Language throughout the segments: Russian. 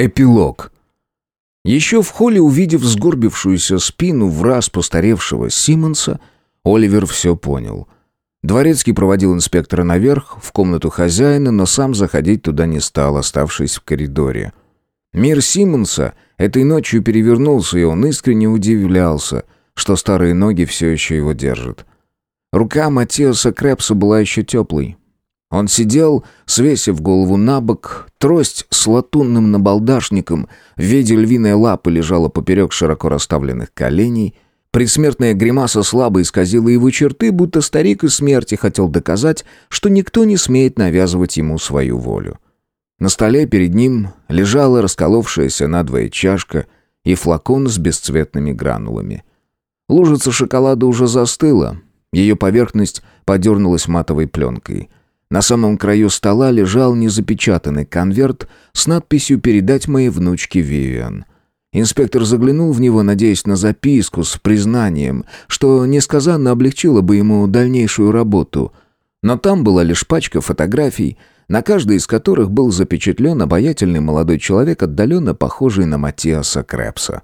Эпилог. Еще в холле, увидев сгорбившуюся спину в раз постаревшего Симмонса, Оливер все понял. Дворецкий проводил инспектора наверх, в комнату хозяина, но сам заходить туда не стал, оставшись в коридоре. Мир Симмонса этой ночью перевернулся, и он искренне удивлялся, что старые ноги все еще его держат. Рука Матиаса Крепса была еще теплой, он сидел, свесив голову на бок, трость с латунным набалдашником в виде львиной лапы лежала поперек широко расставленных коленей. Предсмертная гримаса слабо исказила его черты, будто старик из смерти хотел доказать, что никто не смеет навязывать ему свою волю. На столе перед ним лежала расколовшаяся надвое чашка и флакон с бесцветными гранулами. Лужица шоколада уже застыла, ее поверхность подернулась матовой пленкой — на самом краю стола лежал незапечатанный конверт с надписью «Передать моей внучке Вивиан». Инспектор заглянул в него, надеясь на записку с признанием, что несказанно облегчило бы ему дальнейшую работу. Но там была лишь пачка фотографий, на каждой из которых был запечатлен обаятельный молодой человек, отдаленно похожий на Матиаса Крепса.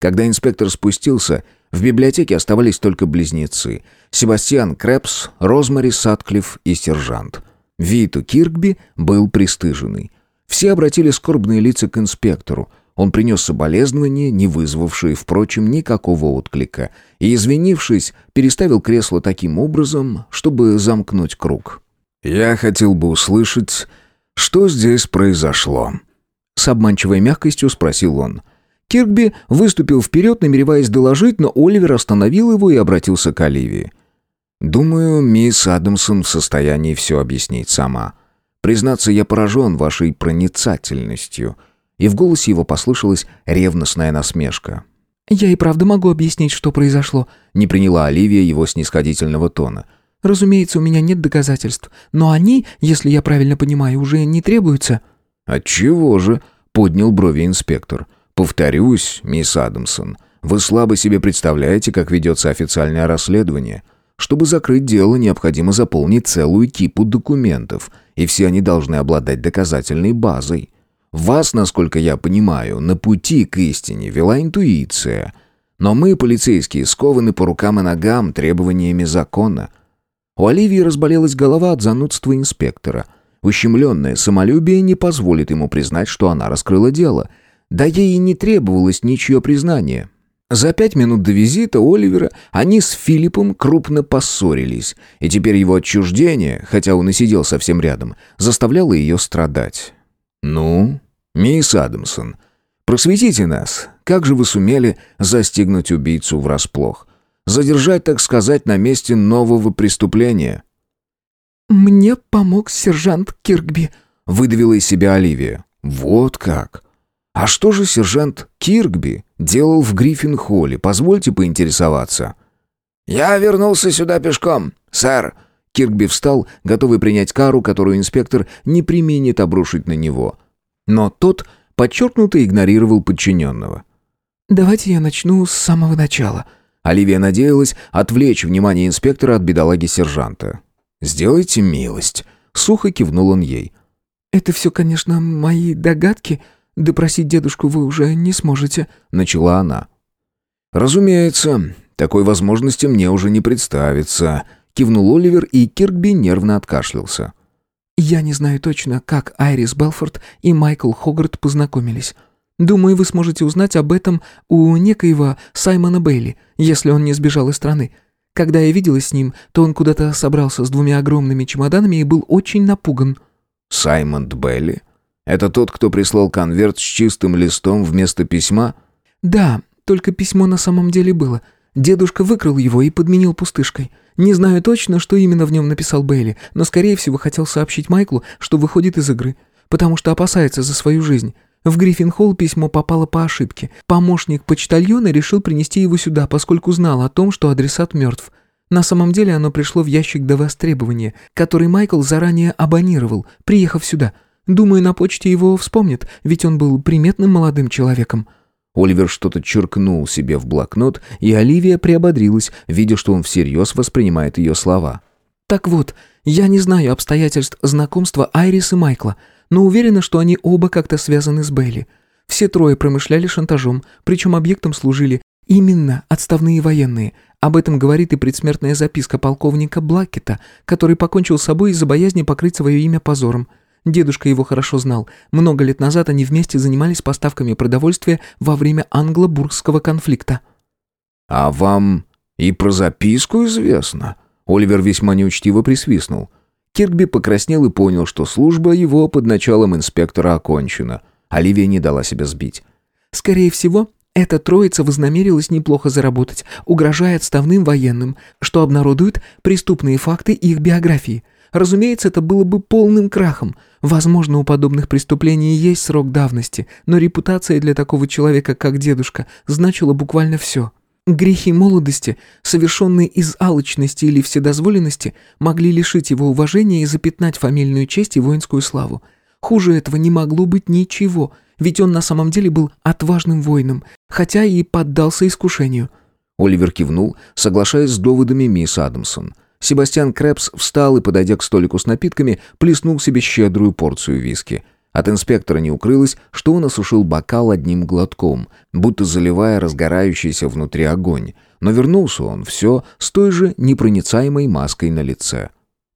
Когда инспектор спустился, в библиотеке оставались только близнецы. Себастьян Крепс, Розмари Сатклифф и сержант. Виту Киркби был пристыженный. Все обратили скорбные лица к инспектору. Он принес соболезнования, не вызвавшие, впрочем, никакого отклика, и, извинившись, переставил кресло таким образом, чтобы замкнуть круг. «Я хотел бы услышать, что здесь произошло?» С обманчивой мягкостью спросил он. Киркби выступил вперед, намереваясь доложить, но Оливер остановил его и обратился к Оливии. «Думаю, мисс Адамсон в состоянии все объяснить сама. Признаться, я поражен вашей проницательностью». И в голосе его послышалась ревностная насмешка. «Я и правда могу объяснить, что произошло», — не приняла Оливия его снисходительного тона. «Разумеется, у меня нет доказательств, но они, если я правильно понимаю, уже не требуются». «Отчего же?» — поднял брови инспектор. Повторюсь, мисс Адамсон, вы слабо себе представляете, как ведется официальное расследование. Чтобы закрыть дело, необходимо заполнить целую кипу документов, и все они должны обладать доказательной базой. Вас, насколько я понимаю, на пути к истине вела интуиция. Но мы, полицейские, скованы по рукам и ногам требованиями закона. У Оливии разболелась голова от занудства инспектора. Ущемленное самолюбие не позволит ему признать, что она раскрыла дело — да ей и не требовалось ничье признание. За пять минут до визита Оливера они с Филиппом крупно поссорились, и теперь его отчуждение, хотя он и сидел совсем рядом, заставляло ее страдать. «Ну, мисс Адамсон, просветите нас, как же вы сумели застигнуть убийцу врасплох? Задержать, так сказать, на месте нового преступления?» «Мне помог сержант Киркби», — выдавила из себя Оливия. «Вот как!» А что же сержант Киркби делал в Гриффин-холле? Позвольте поинтересоваться. «Я вернулся сюда пешком, сэр». Киркби встал, готовый принять кару, которую инспектор не применит обрушить на него. Но тот подчеркнуто игнорировал подчиненного. «Давайте я начну с самого начала». Оливия надеялась отвлечь внимание инспектора от бедолаги сержанта. «Сделайте милость», — сухо кивнул он ей. «Это все, конечно, мои догадки», «Допросить дедушку вы уже не сможете», — начала она. «Разумеется, такой возможности мне уже не представится», — кивнул Оливер, и Киркби нервно откашлялся. «Я не знаю точно, как Айрис Белфорд и Майкл Хогарт познакомились. Думаю, вы сможете узнать об этом у некоего Саймона Бейли, если он не сбежал из страны. Когда я виделась с ним, то он куда-то собрался с двумя огромными чемоданами и был очень напуган». «Саймон Бейли? Это тот, кто прислал конверт с чистым листом вместо письма? Да, только письмо на самом деле было. Дедушка выкрал его и подменил пустышкой. Не знаю точно, что именно в нем написал Бейли, но, скорее всего, хотел сообщить Майклу, что выходит из игры, потому что опасается за свою жизнь. В Гриффин-холл письмо попало по ошибке. Помощник почтальона решил принести его сюда, поскольку знал о том, что адресат мертв. На самом деле оно пришло в ящик до востребования, который Майкл заранее абонировал, приехав сюда – Думаю, на почте его вспомнят, ведь он был приметным молодым человеком». Оливер что-то черкнул себе в блокнот, и Оливия приободрилась, видя, что он всерьез воспринимает ее слова. «Так вот, я не знаю обстоятельств знакомства Айрис и Майкла, но уверена, что они оба как-то связаны с Бейли. Все трое промышляли шантажом, причем объектом служили именно отставные военные. Об этом говорит и предсмертная записка полковника Блакета, который покончил с собой из-за боязни покрыть свое имя позором. Дедушка его хорошо знал. Много лет назад они вместе занимались поставками продовольствия во время англо-бургского конфликта. «А вам и про записку известно?» Оливер весьма неучтиво присвистнул. Киркби покраснел и понял, что служба его под началом инспектора окончена. Оливия не дала себя сбить. «Скорее всего, эта троица вознамерилась неплохо заработать, угрожая отставным военным, что обнародует преступные факты их биографии. Разумеется, это было бы полным крахом. Возможно, у подобных преступлений есть срок давности, но репутация для такого человека, как дедушка, значила буквально все. Грехи молодости, совершенные из алчности или вседозволенности, могли лишить его уважения и запятнать фамильную честь и воинскую славу. Хуже этого не могло быть ничего, ведь он на самом деле был отважным воином, хотя и поддался искушению. Оливер кивнул, соглашаясь с доводами мисс Адамсон – Себастьян Крэпс встал и, подойдя к столику с напитками, плеснул себе щедрую порцию виски. От инспектора не укрылось, что он осушил бокал одним глотком, будто заливая разгорающийся внутри огонь. Но вернулся он все с той же непроницаемой маской на лице.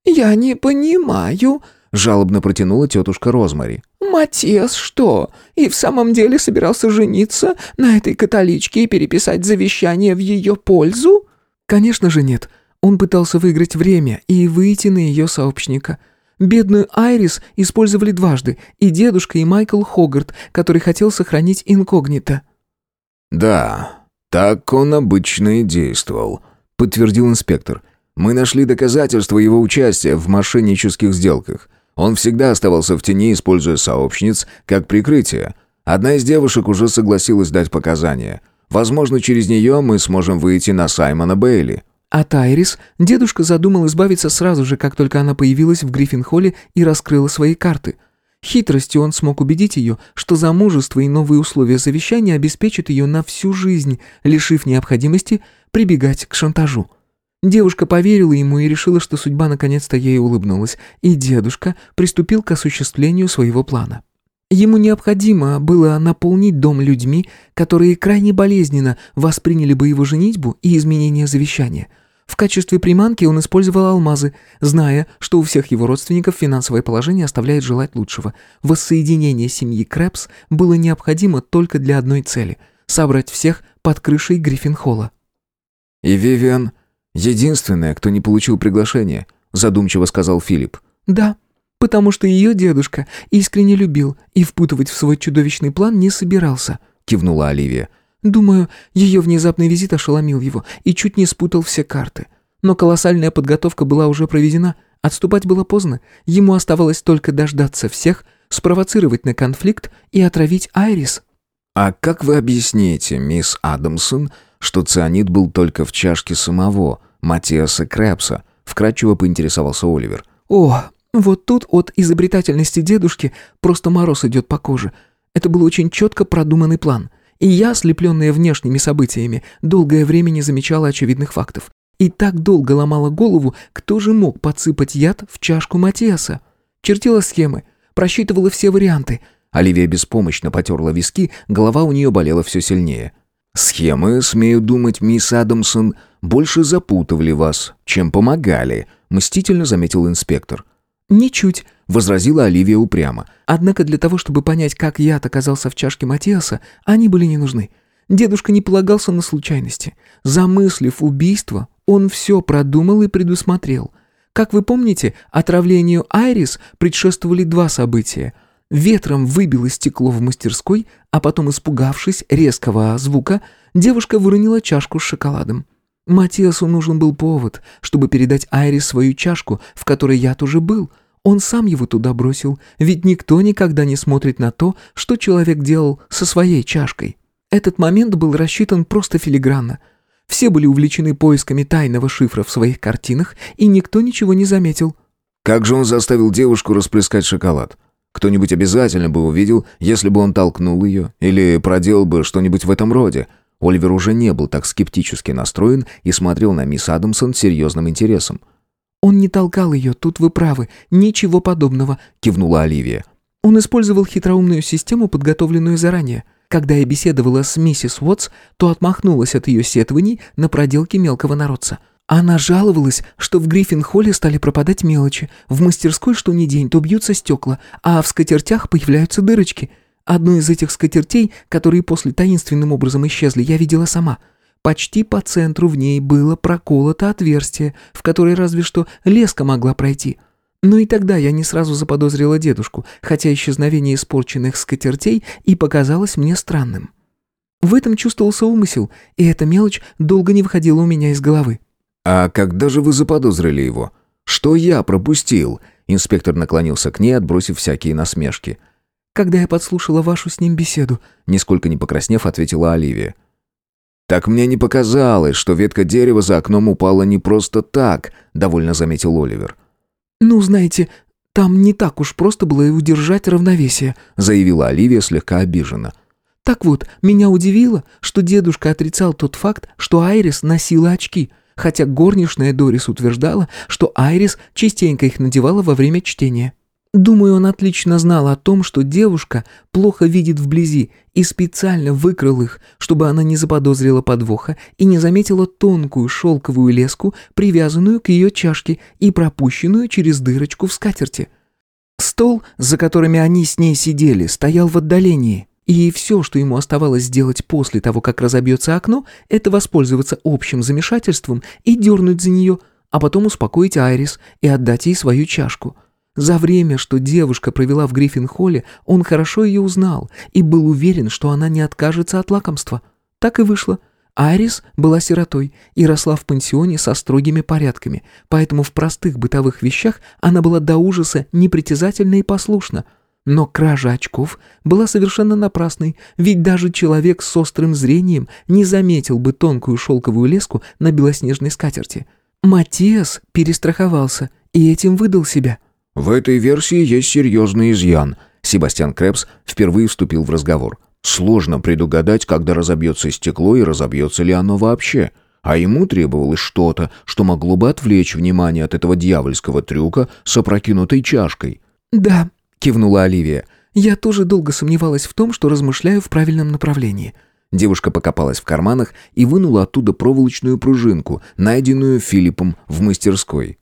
«Я не понимаю», — жалобно протянула тетушка Розмари. «Матиас что, и в самом деле собирался жениться на этой католичке и переписать завещание в ее пользу?» «Конечно же нет», он пытался выиграть время и выйти на ее сообщника. Бедную Айрис использовали дважды, и дедушка, и Майкл Хогарт, который хотел сохранить инкогнито. «Да, так он обычно и действовал», — подтвердил инспектор. «Мы нашли доказательства его участия в мошеннических сделках. Он всегда оставался в тени, используя сообщниц как прикрытие. Одна из девушек уже согласилась дать показания. Возможно, через нее мы сможем выйти на Саймона Бейли». А Тайрис дедушка задумал избавиться сразу же, как только она появилась в Гриффин-холле и раскрыла свои карты. Хитростью он смог убедить ее, что замужество и новые условия завещания обеспечат ее на всю жизнь, лишив необходимости прибегать к шантажу. Девушка поверила ему и решила, что судьба наконец-то ей улыбнулась, и дедушка приступил к осуществлению своего плана. Ему необходимо было наполнить дом людьми, которые крайне болезненно восприняли бы его женитьбу и изменение завещания – в качестве приманки он использовал алмазы, зная, что у всех его родственников финансовое положение оставляет желать лучшего. Воссоединение семьи Крэпс было необходимо только для одной цели – собрать всех под крышей Гриффин-холла. «И Вивиан – единственная, кто не получил приглашение», – задумчиво сказал Филипп. «Да, потому что ее дедушка искренне любил и впутывать в свой чудовищный план не собирался», – кивнула Оливия. Думаю, ее внезапный визит ошеломил его и чуть не спутал все карты. Но колоссальная подготовка была уже проведена, отступать было поздно, ему оставалось только дождаться всех, спровоцировать на конфликт и отравить Айрис. «А как вы объясните, мисс Адамсон, что цианид был только в чашке самого Матиаса Крэпса?» вкратчиво поинтересовался Оливер. «О, вот тут от изобретательности дедушки просто мороз идет по коже. Это был очень четко продуманный план». И я, ослепленная внешними событиями, долгое время не замечала очевидных фактов. И так долго ломала голову, кто же мог подсыпать яд в чашку Матиаса. Чертила схемы, просчитывала все варианты. Оливия беспомощно потерла виски, голова у нее болела все сильнее. «Схемы, смею думать, мисс Адамсон, больше запутывали вас, чем помогали», мстительно заметил инспектор. «Ничуть», — возразила Оливия упрямо. «Однако для того, чтобы понять, как яд оказался в чашке Матиаса, они были не нужны. Дедушка не полагался на случайности. Замыслив убийство, он все продумал и предусмотрел. Как вы помните, отравлению Айрис предшествовали два события. Ветром выбило стекло в мастерской, а потом, испугавшись резкого звука, девушка выронила чашку с шоколадом. Матиасу нужен был повод, чтобы передать Айрис свою чашку, в которой яд уже был — он сам его туда бросил, ведь никто никогда не смотрит на то, что человек делал со своей чашкой. Этот момент был рассчитан просто филигранно. Все были увлечены поисками тайного шифра в своих картинах, и никто ничего не заметил. Как же он заставил девушку расплескать шоколад? Кто-нибудь обязательно бы увидел, если бы он толкнул ее, или проделал бы что-нибудь в этом роде. Оливер уже не был так скептически настроен и смотрел на мисс Адамсон с серьезным интересом. «Он не толкал ее, тут вы правы, ничего подобного», — кивнула Оливия. Он использовал хитроумную систему, подготовленную заранее. Когда я беседовала с миссис Уотс, то отмахнулась от ее сетований на проделке мелкого народца. Она жаловалась, что в Гриффин-холле стали пропадать мелочи, в мастерской что ни день, то бьются стекла, а в скатертях появляются дырочки. Одну из этих скатертей, которые после таинственным образом исчезли, я видела сама. Почти по центру в ней было проколото отверстие, в которое разве что леска могла пройти. Но и тогда я не сразу заподозрила дедушку, хотя исчезновение испорченных скатертей и показалось мне странным. В этом чувствовался умысел, и эта мелочь долго не выходила у меня из головы. «А когда же вы заподозрили его? Что я пропустил?» Инспектор наклонился к ней, отбросив всякие насмешки. «Когда я подслушала вашу с ним беседу», нисколько не покраснев, ответила Оливия. «Так мне не показалось, что ветка дерева за окном упала не просто так», довольно заметил Оливер. «Ну, знаете, там не так уж просто было и удержать равновесие», заявила Оливия слегка обиженно. «Так вот, меня удивило, что дедушка отрицал тот факт, что Айрис носила очки» хотя горничная Дорис утверждала, что Айрис частенько их надевала во время чтения. Думаю, он отлично знал о том, что девушка плохо видит вблизи, и специально выкрал их, чтобы она не заподозрила подвоха и не заметила тонкую шелковую леску, привязанную к ее чашке и пропущенную через дырочку в скатерти. Стол, за которыми они с ней сидели, стоял в отдалении. И все, что ему оставалось сделать после того, как разобьется окно, это воспользоваться общим замешательством и дернуть за нее, а потом успокоить Айрис и отдать ей свою чашку. За время, что девушка провела в Гриффин-холле, он хорошо ее узнал и был уверен, что она не откажется от лакомства. Так и вышло. Айрис была сиротой и росла в пансионе со строгими порядками, поэтому в простых бытовых вещах она была до ужаса непритязательна и послушна – но кража очков была совершенно напрасной, ведь даже человек с острым зрением не заметил бы тонкую шелковую леску на белоснежной скатерти. Матиас перестраховался и этим выдал себя. «В этой версии есть серьезный изъян», — Себастьян Крепс впервые вступил в разговор. «Сложно предугадать, когда разобьется стекло и разобьется ли оно вообще». А ему требовалось что-то, что могло бы отвлечь внимание от этого дьявольского трюка с опрокинутой чашкой. «Да, кивнула Оливия. «Я тоже долго сомневалась в том, что размышляю в правильном направлении». Девушка покопалась в карманах и вынула оттуда проволочную пружинку, найденную Филиппом в мастерской.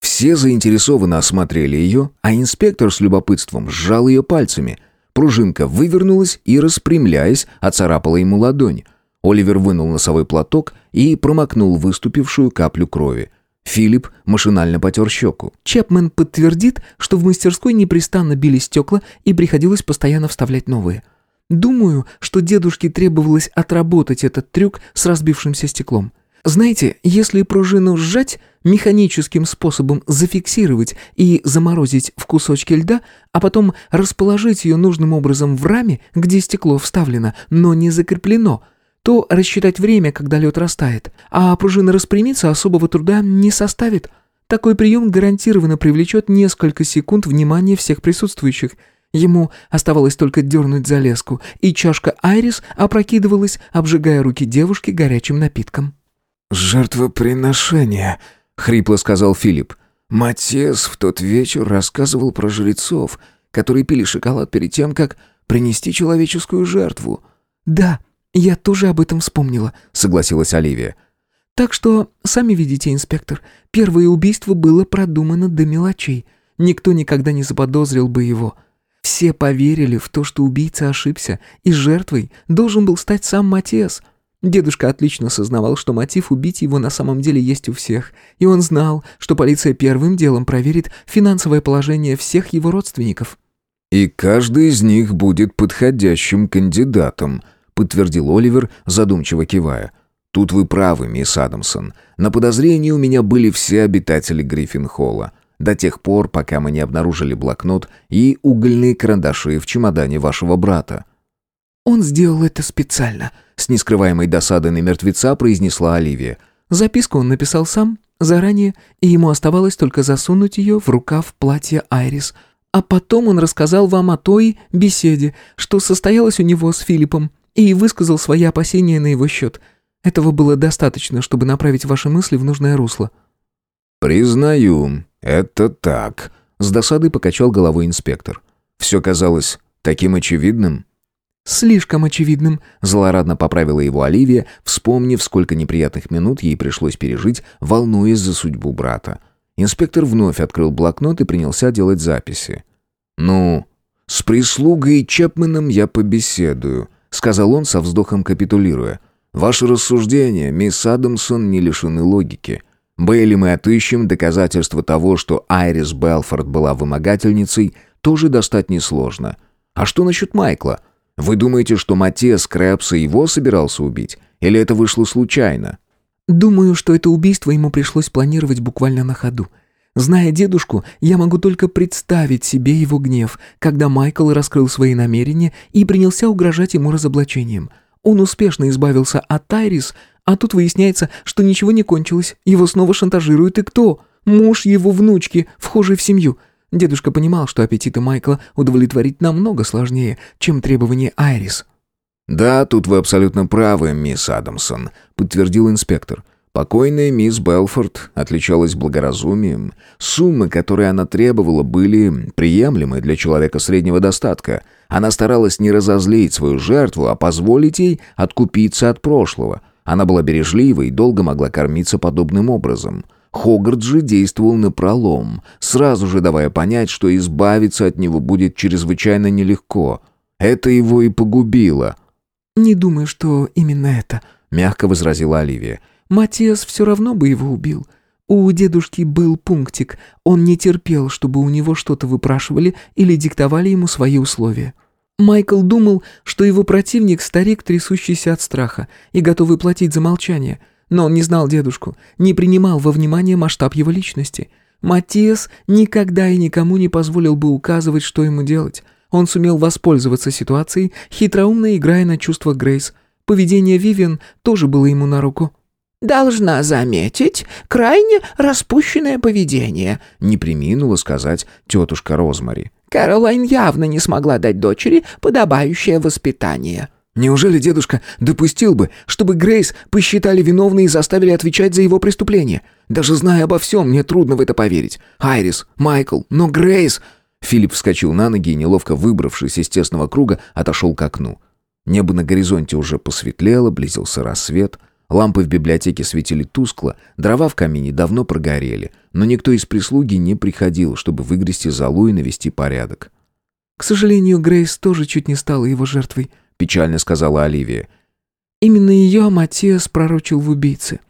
Все заинтересованно осмотрели ее, а инспектор с любопытством сжал ее пальцами. Пружинка вывернулась и, распрямляясь, оцарапала ему ладонь. Оливер вынул носовой платок и промокнул выступившую каплю крови. Филипп машинально потер щеку. Чепмен подтвердит, что в мастерской непрестанно били стекла и приходилось постоянно вставлять новые. Думаю, что дедушке требовалось отработать этот трюк с разбившимся стеклом. Знаете, если пружину сжать, механическим способом зафиксировать и заморозить в кусочки льда, а потом расположить ее нужным образом в раме, где стекло вставлено, но не закреплено – то рассчитать время, когда лед растает, а пружина распрямиться особого труда не составит. Такой прием гарантированно привлечет несколько секунд внимания всех присутствующих. Ему оставалось только дернуть за леску, и чашка Айрис опрокидывалась, обжигая руки девушки горячим напитком. «Жертвоприношение», — хрипло сказал Филипп. «Матес в тот вечер рассказывал про жрецов, которые пили шоколад перед тем, как принести человеческую жертву». «Да», «Я тоже об этом вспомнила», — согласилась Оливия. «Так что, сами видите, инспектор, первое убийство было продумано до мелочей. Никто никогда не заподозрил бы его. Все поверили в то, что убийца ошибся, и жертвой должен был стать сам Матиас. Дедушка отлично сознавал, что мотив убить его на самом деле есть у всех, и он знал, что полиция первым делом проверит финансовое положение всех его родственников». «И каждый из них будет подходящим кандидатом», подтвердил Оливер, задумчиво кивая. «Тут вы правы, мисс Адамсон. На подозрении у меня были все обитатели Гриффин-холла. До тех пор, пока мы не обнаружили блокнот и угольные карандаши в чемодане вашего брата». «Он сделал это специально», — с нескрываемой досадой на мертвеца произнесла Оливия. Записку он написал сам, заранее, и ему оставалось только засунуть ее в рукав платья Айрис. А потом он рассказал вам о той беседе, что состоялась у него с Филиппом и высказал свои опасения на его счет. Этого было достаточно, чтобы направить ваши мысли в нужное русло». «Признаю, это так», — с досадой покачал головой инспектор. Все казалось таким очевидным. «Слишком очевидным», — злорадно поправила его Оливия, вспомнив, сколько неприятных минут ей пришлось пережить, волнуясь за судьбу брата. Инспектор вновь открыл блокнот и принялся делать записи. «Ну, с прислугой Чепменом я побеседую», — сказал он со вздохом капитулируя. «Ваши рассуждения, мисс Адамсон, не лишены логики. Бейли мы отыщем доказательства того, что Айрис Белфорд была вымогательницей, тоже достать несложно. А что насчет Майкла?» Вы думаете, что Матиас Крэпса его собирался убить? Или это вышло случайно?» «Думаю, что это убийство ему пришлось планировать буквально на ходу. Зная дедушку, я могу только представить себе его гнев, когда Майкл раскрыл свои намерения и принялся угрожать ему разоблачением. Он успешно избавился от Тайрис, а тут выясняется, что ничего не кончилось, его снова шантажируют и кто? Муж его внучки, вхожий в семью». Дедушка понимал, что аппетиты Майкла удовлетворить намного сложнее, чем требования Айрис. «Да, тут вы абсолютно правы, мисс Адамсон», — подтвердил инспектор. Покойная мисс Белфорд отличалась благоразумием. Суммы, которые она требовала, были приемлемы для человека среднего достатка. Она старалась не разозлить свою жертву, а позволить ей откупиться от прошлого. Она была бережлива и долго могла кормиться подобным образом. Хогарт же действовал напролом, сразу же давая понять, что избавиться от него будет чрезвычайно нелегко. Это его и погубило. «Не думаю, что именно это», — мягко возразила Оливия. «Матиас все равно бы его убил. У дедушки был пунктик. Он не терпел, чтобы у него что-то выпрашивали или диктовали ему свои условия». Майкл думал, что его противник – старик, трясущийся от страха и готовый платить за молчание – но он не знал дедушку, не принимал во внимание масштаб его личности. Матиас никогда и никому не позволил бы указывать, что ему делать. Он сумел воспользоваться ситуацией, хитроумно играя на чувства Грейс. Поведение Вивиан тоже было ему на руку. «Должна заметить, крайне распущенное поведение», — не приминула сказать тетушка Розмари. «Кэролайн явно не смогла дать дочери подобающее воспитание». Неужели дедушка допустил бы, чтобы Грейс посчитали виновной и заставили отвечать за его преступление? Даже зная обо всем, мне трудно в это поверить. Айрис, Майкл, но Грейс...» Филипп вскочил на ноги и, неловко выбравшись из тесного круга, отошел к окну. Небо на горизонте уже посветлело, близился рассвет. Лампы в библиотеке светили тускло, дрова в камине давно прогорели, но никто из прислуги не приходил, чтобы выгрести залу и навести порядок. «К сожалению, Грейс тоже чуть не стала его жертвой», печально сказала Оливия. Именно ее Матиас пророчил в убийце.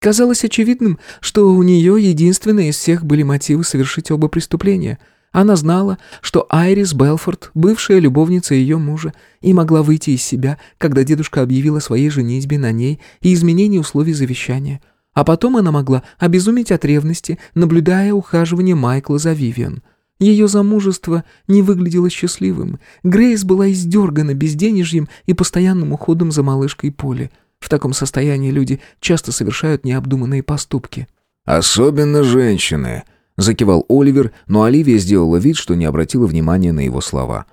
Казалось очевидным, что у нее единственные из всех были мотивы совершить оба преступления. Она знала, что Айрис Белфорд, бывшая любовница ее мужа, и могла выйти из себя, когда дедушка объявил о своей женитьбе на ней и изменении условий завещания. А потом она могла обезуметь от ревности, наблюдая ухаживание Майкла за Вивиан – ее замужество не выглядело счастливым. Грейс была издергана безденежьем и постоянным уходом за малышкой Поли. В таком состоянии люди часто совершают необдуманные поступки. «Особенно женщины», — закивал Оливер, но Оливия сделала вид, что не обратила внимания на его слова.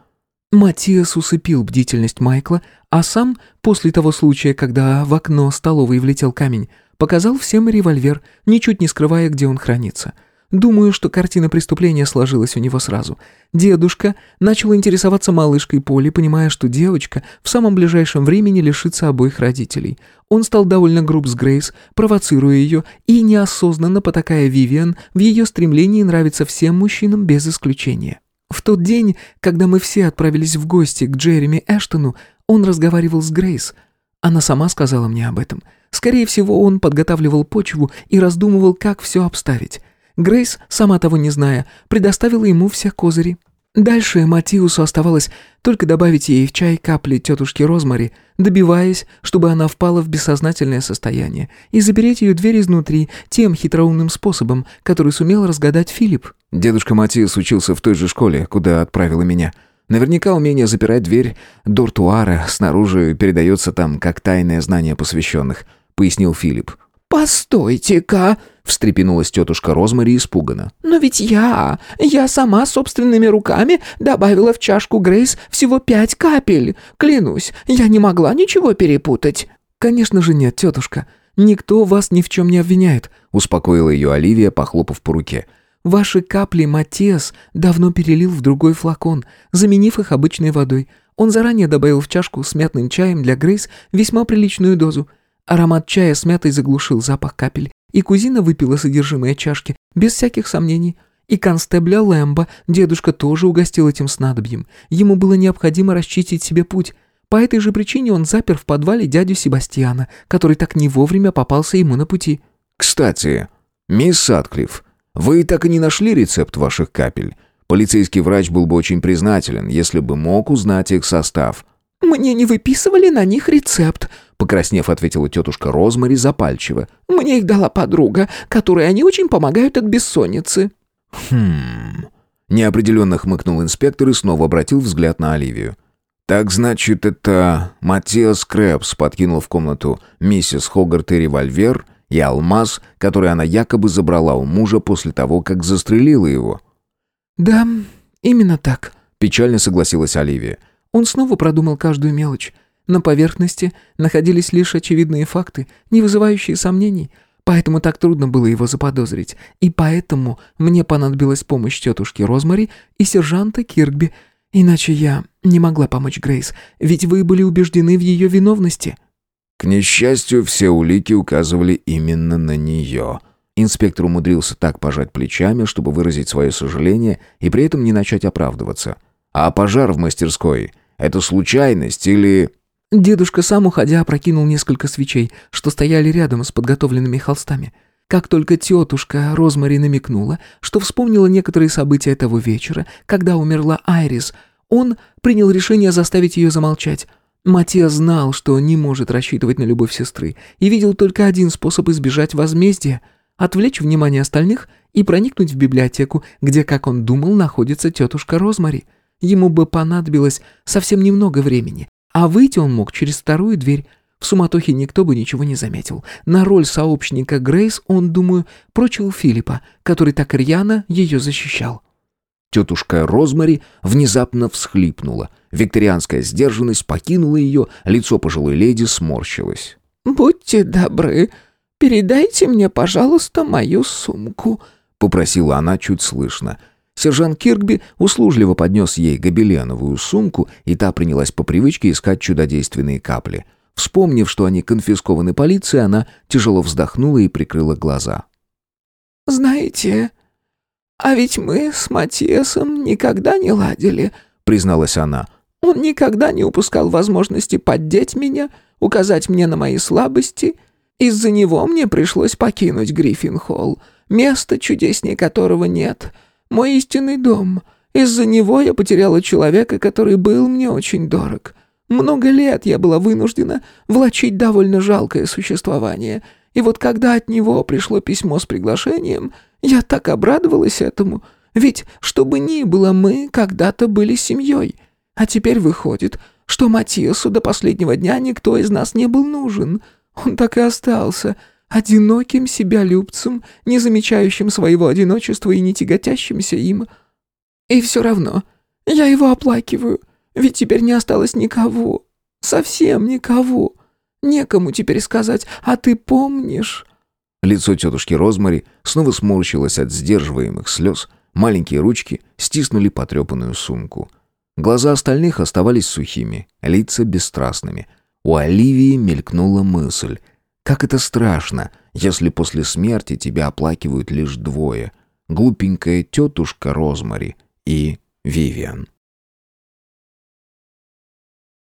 Матиас усыпил бдительность Майкла, а сам, после того случая, когда в окно столовой влетел камень, показал всем револьвер, ничуть не скрывая, где он хранится — Думаю, что картина преступления сложилась у него сразу. Дедушка начал интересоваться малышкой Поли, понимая, что девочка в самом ближайшем времени лишится обоих родителей. Он стал довольно груб с Грейс, провоцируя ее и неосознанно потакая Вивиан в ее стремлении нравиться всем мужчинам без исключения. В тот день, когда мы все отправились в гости к Джереми Эштону, он разговаривал с Грейс. Она сама сказала мне об этом. Скорее всего, он подготавливал почву и раздумывал, как все обставить. Грейс, сама того не зная, предоставила ему все козыри. Дальше Матиусу оставалось только добавить ей в чай капли тетушки Розмари, добиваясь, чтобы она впала в бессознательное состояние, и запереть ее дверь изнутри тем хитроумным способом, который сумел разгадать Филипп. Дедушка Матиус учился в той же школе, куда отправила меня. Наверняка умение запирать дверь дортуара снаружи передается там как тайное знание посвященных, пояснил Филипп. «Постойте-ка!» — встрепенулась тетушка Розмари испуганно. «Но ведь я, я сама собственными руками добавила в чашку Грейс всего пять капель. Клянусь, я не могла ничего перепутать». «Конечно же нет, тетушка. Никто вас ни в чем не обвиняет», — успокоила ее Оливия, похлопав по руке. Ваши капли Матиас давно перелил в другой флакон, заменив их обычной водой. Он заранее добавил в чашку с мятным чаем для Грейс весьма приличную дозу. Аромат чая с мятой заглушил запах капель, и кузина выпила содержимое чашки, без всяких сомнений. И констебля Лэмбо дедушка тоже угостил этим снадобьем. Ему было необходимо расчистить себе путь. По этой же причине он запер в подвале дядю Себастьяна, который так не вовремя попался ему на пути. «Кстати, мисс Садклифф, вы так и не нашли рецепт ваших капель. Полицейский врач был бы очень признателен, если бы мог узнать их состав». «Мне не выписывали на них рецепт», — покраснев, ответила тетушка Розмари запальчиво. «Мне их дала подруга, которой они очень помогают от бессонницы». «Хм...» Неопределенно хмыкнул инспектор и снова обратил взгляд на Оливию. «Так значит, это Матиас Крэпс подкинул в комнату миссис Хогарт и револьвер и алмаз, который она якобы забрала у мужа после того, как застрелила его». «Да, именно так», — печально согласилась Оливия. «Он снова продумал каждую мелочь. На поверхности находились лишь очевидные факты, не вызывающие сомнений, поэтому так трудно было его заподозрить. И поэтому мне понадобилась помощь тетушки Розмари и сержанта Киркби, иначе я не могла помочь Грейс, ведь вы были убеждены в ее виновности». К несчастью, все улики указывали именно на нее. Инспектор умудрился так пожать плечами, чтобы выразить свое сожаление и при этом не начать оправдываться. А пожар в мастерской — это случайность или... Дедушка сам, уходя, опрокинул несколько свечей, что стояли рядом с подготовленными холстами. Как только тетушка Розмари намекнула, что вспомнила некоторые события того вечера, когда умерла Айрис, он принял решение заставить ее замолчать. Матиас знал, что не может рассчитывать на любовь сестры, и видел только один способ избежать возмездия — отвлечь внимание остальных и проникнуть в библиотеку, где, как он думал, находится тетушка Розмари. Ему бы понадобилось совсем немного времени, а выйти он мог через вторую дверь. В суматохе никто бы ничего не заметил. На роль сообщника Грейс он, думаю, прочил Филиппа, который так рьяно ее защищал. Тетушка Розмари внезапно всхлипнула. Викторианская сдержанность покинула ее, лицо пожилой леди сморщилось. «Будьте добры, передайте мне, пожалуйста, мою сумку», — попросила она чуть слышно — Сержант Киркби услужливо поднес ей гобеленовую сумку, и та принялась по привычке искать чудодейственные капли. Вспомнив, что они конфискованы полицией, она тяжело вздохнула и прикрыла глаза. «Знаете, а ведь мы с Матиасом никогда не ладили», — призналась она. «Он никогда не упускал возможности поддеть меня, указать мне на мои слабости. Из-за него мне пришлось покинуть Гриффин-холл, место чудеснее которого нет» мой истинный дом. Из-за него я потеряла человека, который был мне очень дорог. Много лет я была вынуждена влачить довольно жалкое существование. И вот когда от него пришло письмо с приглашением, я так обрадовалась этому. Ведь, что бы ни было, мы когда-то были семьей. А теперь выходит, что Матиасу до последнего дня никто из нас не был нужен. Он так и остался — одиноким себялюбцем, не замечающим своего одиночества и не тяготящимся им. И все равно я его оплакиваю, ведь теперь не осталось никого, совсем никого. Некому теперь сказать, а ты помнишь?» Лицо тетушки Розмари снова сморщилось от сдерживаемых слез, маленькие ручки стиснули потрепанную сумку. Глаза остальных оставались сухими, лица бесстрастными. У Оливии мелькнула мысль — как это страшно, если после смерти тебя оплакивают лишь двое. Глупенькая тетушка Розмари и Вивиан.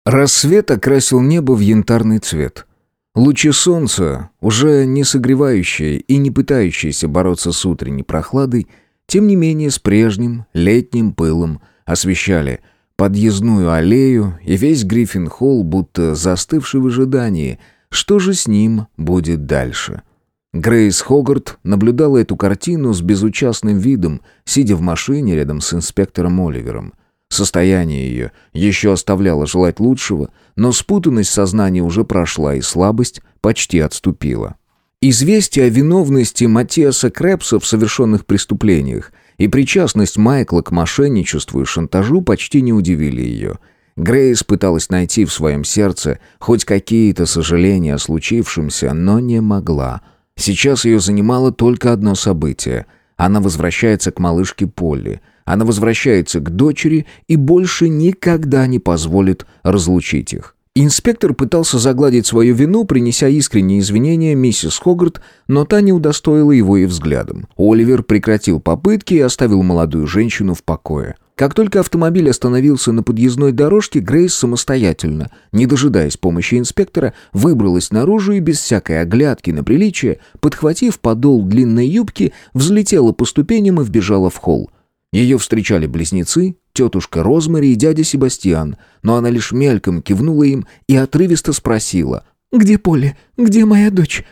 Рассвет окрасил небо в янтарный цвет. Лучи солнца, уже не согревающие и не пытающиеся бороться с утренней прохладой, тем не менее с прежним летним пылом освещали подъездную аллею и весь Гриффин-холл, будто застывший в ожидании – что же с ним будет дальше? Грейс Хогарт наблюдала эту картину с безучастным видом, сидя в машине рядом с инспектором Оливером. Состояние ее еще оставляло желать лучшего, но спутанность сознания уже прошла, и слабость почти отступила. Известие о виновности Матиаса Крэпса в совершенных преступлениях и причастность Майкла к мошенничеству и шантажу почти не удивили ее – Грейс пыталась найти в своем сердце хоть какие-то сожаления о случившемся, но не могла. Сейчас ее занимало только одно событие. Она возвращается к малышке Полли. Она возвращается к дочери и больше никогда не позволит разлучить их. Инспектор пытался загладить свою вину, принеся искренние извинения миссис Хогарт, но та не удостоила его и взглядом. Оливер прекратил попытки и оставил молодую женщину в покое. Как только автомобиль остановился на подъездной дорожке, Грейс самостоятельно, не дожидаясь помощи инспектора, выбралась наружу и без всякой оглядки на приличие, подхватив подол длинной юбки, взлетела по ступеням и вбежала в холл. Ее встречали близнецы, тетушка Розмари и дядя Себастьян, но она лишь мельком кивнула им и отрывисто спросила «Где Полли? Где моя дочь?»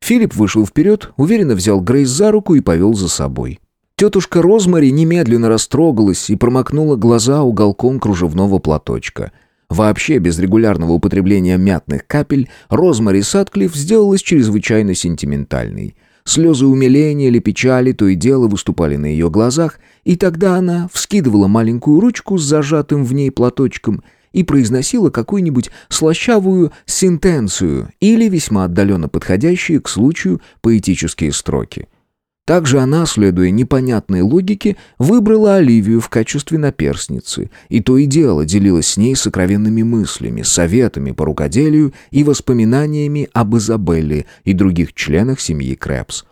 Филипп вышел вперед, уверенно взял Грейс за руку и повел за собой. Тетушка Розмари немедленно растрогалась и промокнула глаза уголком кружевного платочка. Вообще, без регулярного употребления мятных капель, Розмари Сатклифф сделалась чрезвычайно сентиментальной. Слезы умиления или печали то и дело выступали на ее глазах, и тогда она вскидывала маленькую ручку с зажатым в ней платочком и произносила какую-нибудь слащавую сентенцию или весьма отдаленно подходящие к случаю поэтические строки. Также она, следуя непонятной логике, выбрала Оливию в качестве наперсницы, и то и дело делилась с ней сокровенными мыслями, советами по рукоделию и воспоминаниями об Изабелле и других членах семьи Крэпс.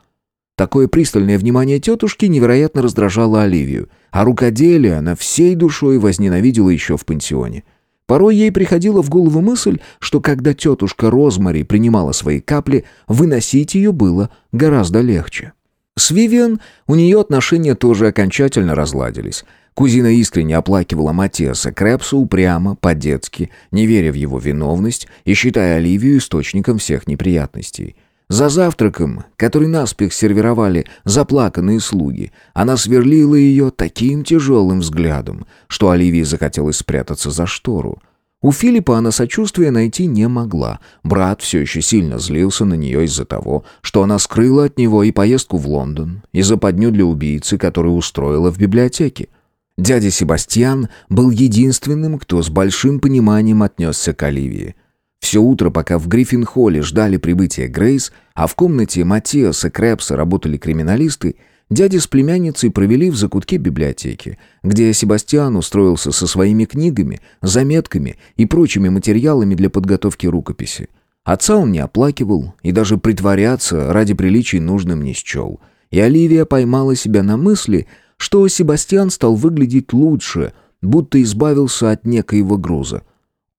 Такое пристальное внимание тетушки невероятно раздражало Оливию, а рукоделие она всей душой возненавидела еще в пансионе. Порой ей приходила в голову мысль, что когда тетушка Розмари принимала свои капли, выносить ее было гораздо легче. С Вивиан у нее отношения тоже окончательно разладились. Кузина искренне оплакивала Матиаса Крэпса упрямо, по-детски, не веря в его виновность и считая Оливию источником всех неприятностей. За завтраком, который наспех сервировали заплаканные слуги, она сверлила ее таким тяжелым взглядом, что Оливии захотелось спрятаться за штору. У Филиппа она сочувствия найти не могла. Брат все еще сильно злился на нее из-за того, что она скрыла от него и поездку в Лондон, и западню для убийцы, которую устроила в библиотеке. Дядя Себастьян был единственным, кто с большим пониманием отнесся к Оливии. Все утро, пока в Гриффин-холле ждали прибытия Грейс, а в комнате Матиаса Крэпса работали криминалисты, Дядя с племянницей провели в закутке библиотеки, где Себастьян устроился со своими книгами, заметками и прочими материалами для подготовки рукописи. Отца он не оплакивал и даже притворяться ради приличий нужным не счел. И Оливия поймала себя на мысли, что Себастьян стал выглядеть лучше, будто избавился от некоего груза.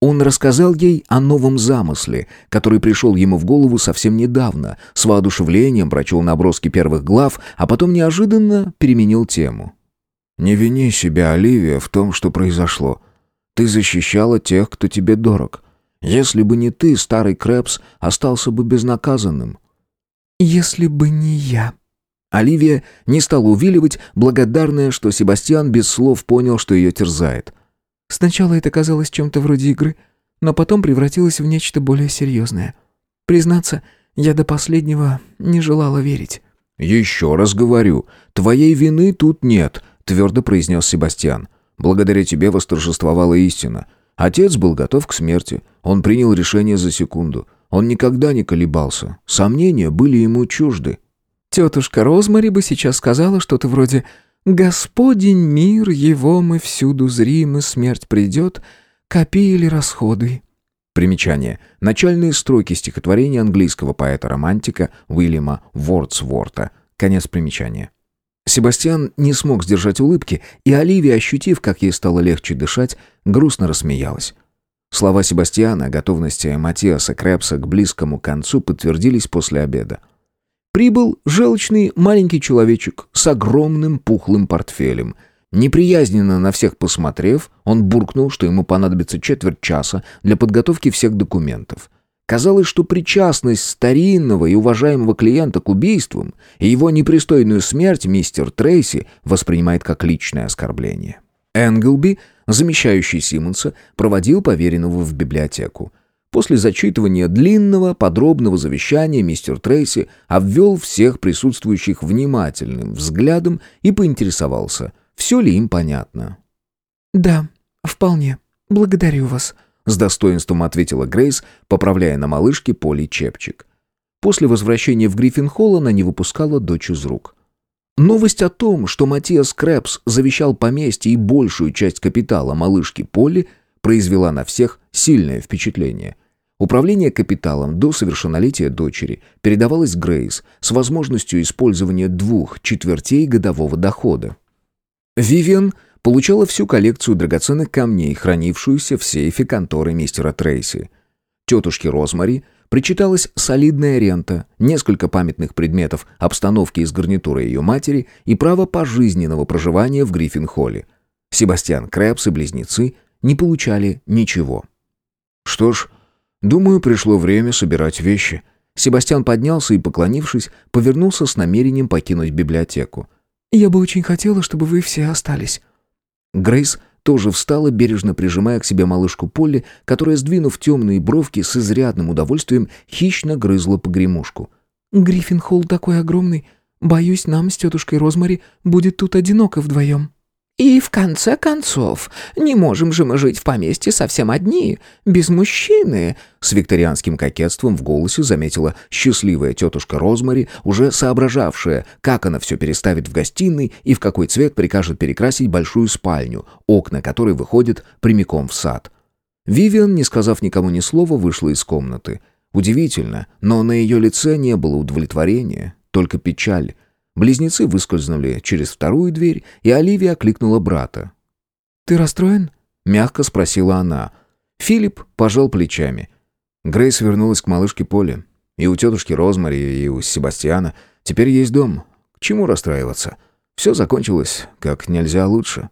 Он рассказал ей о новом замысле, который пришел ему в голову совсем недавно, с воодушевлением прочел наброски первых глав, а потом неожиданно переменил тему. «Не вини себя, Оливия, в том, что произошло. Ты защищала тех, кто тебе дорог. Если бы не ты, старый Крэпс остался бы безнаказанным». «Если бы не я», Оливия не стала увиливать, благодарная, что Себастьян без слов понял, что ее терзает. Сначала это казалось чем-то вроде игры, но потом превратилось в нечто более серьезное. Признаться, я до последнего не желала верить. «Еще раз говорю, твоей вины тут нет», — твердо произнес Себастьян. «Благодаря тебе восторжествовала истина. Отец был готов к смерти. Он принял решение за секунду. Он никогда не колебался. Сомнения были ему чужды». «Тетушка Розмари бы сейчас сказала что-то вроде Господень мир, его мы всюду зрим, и смерть придет, копи или расходы. Примечание. Начальные строки стихотворения английского поэта-романтика Уильяма Вордсворта. Конец примечания. Себастьян не смог сдержать улыбки, и Оливия, ощутив, как ей стало легче дышать, грустно рассмеялась. Слова Себастьяна о готовности Матиаса Крепса к близкому концу подтвердились после обеда. Прибыл желчный маленький человечек с огромным пухлым портфелем. Неприязненно на всех посмотрев, он буркнул, что ему понадобится четверть часа для подготовки всех документов. Казалось, что причастность старинного и уважаемого клиента к убийствам и его непристойную смерть мистер Трейси воспринимает как личное оскорбление. Энглби, замещающий Симмонса, проводил поверенного в библиотеку. После зачитывания длинного, подробного завещания мистер Трейси обвел всех присутствующих внимательным взглядом и поинтересовался, все ли им понятно. «Да, вполне. Благодарю вас», — с достоинством ответила Грейс, поправляя на малышке Поли чепчик. После возвращения в Гриффин-холл она не выпускала дочь из рук. Новость о том, что Матиас Крэпс завещал поместье и большую часть капитала малышки Полли, произвела на всех сильное впечатление. Управление капиталом до совершеннолетия дочери передавалось Грейс с возможностью использования двух четвертей годового дохода. Вивиан получала всю коллекцию драгоценных камней, хранившуюся в сейфе конторы мистера Трейси. Тетушке Розмари причиталась солидная рента, несколько памятных предметов обстановки из гарнитура ее матери и право пожизненного проживания в Гриффин-холле. Себастьян Крэпс и близнецы не получали ничего. Что ж, думаю, пришло время собирать вещи. Себастьян поднялся и, поклонившись, повернулся с намерением покинуть библиотеку. «Я бы очень хотела, чтобы вы все остались». Грейс тоже встала, бережно прижимая к себе малышку Полли, которая, сдвинув темные бровки, с изрядным удовольствием хищно грызла погремушку. «Гриффин-холл такой огромный. Боюсь, нам с тетушкой Розмари будет тут одиноко вдвоем». И в конце концов, не можем же мы жить в поместье совсем одни, без мужчины, с викторианским кокетством в голосе заметила счастливая тетушка Розмари, уже соображавшая, как она все переставит в гостиной и в какой цвет прикажет перекрасить большую спальню, окна которой выходят прямиком в сад. Вивиан, не сказав никому ни слова, вышла из комнаты. Удивительно, но на ее лице не было удовлетворения, только печаль. Близнецы выскользнули через вторую дверь, и Оливия окликнула брата. «Ты расстроен?» — мягко спросила она. Филипп пожал плечами. Грейс вернулась к малышке Поле. И у тетушки Розмари, и у Себастьяна. Теперь есть дом. К чему расстраиваться? Все закончилось как нельзя лучше.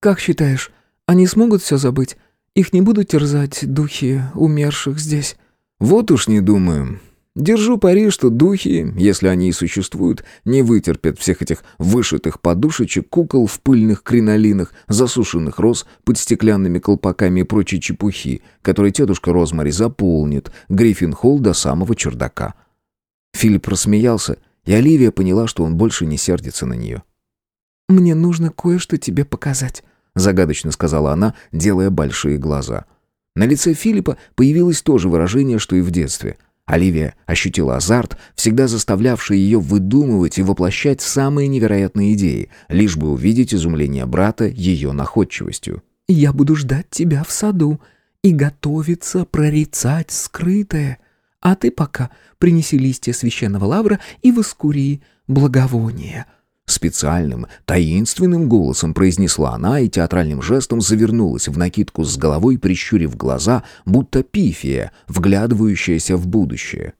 «Как считаешь, они смогут все забыть? Их не будут терзать духи умерших здесь?» «Вот уж не думаю. Держу пари, что духи, если они и существуют, не вытерпят всех этих вышитых подушечек, кукол в пыльных кринолинах, засушенных роз под стеклянными колпаками и прочей чепухи, которые тетушка Розмари заполнит Гриффин-холл до самого чердака. Филипп рассмеялся, и Оливия поняла, что он больше не сердится на нее. «Мне нужно кое-что тебе показать», — загадочно сказала она, делая большие глаза. На лице Филиппа появилось то же выражение, что и в детстве — Оливия ощутила азарт, всегда заставлявший ее выдумывать и воплощать самые невероятные идеи, лишь бы увидеть изумление брата ее находчивостью. «Я буду ждать тебя в саду и готовиться прорицать скрытое, а ты пока принеси листья священного лавра и воскури благовоние». Специальным, таинственным голосом произнесла она и театральным жестом завернулась в накидку с головой, прищурив глаза, будто пифия, вглядывающаяся в будущее.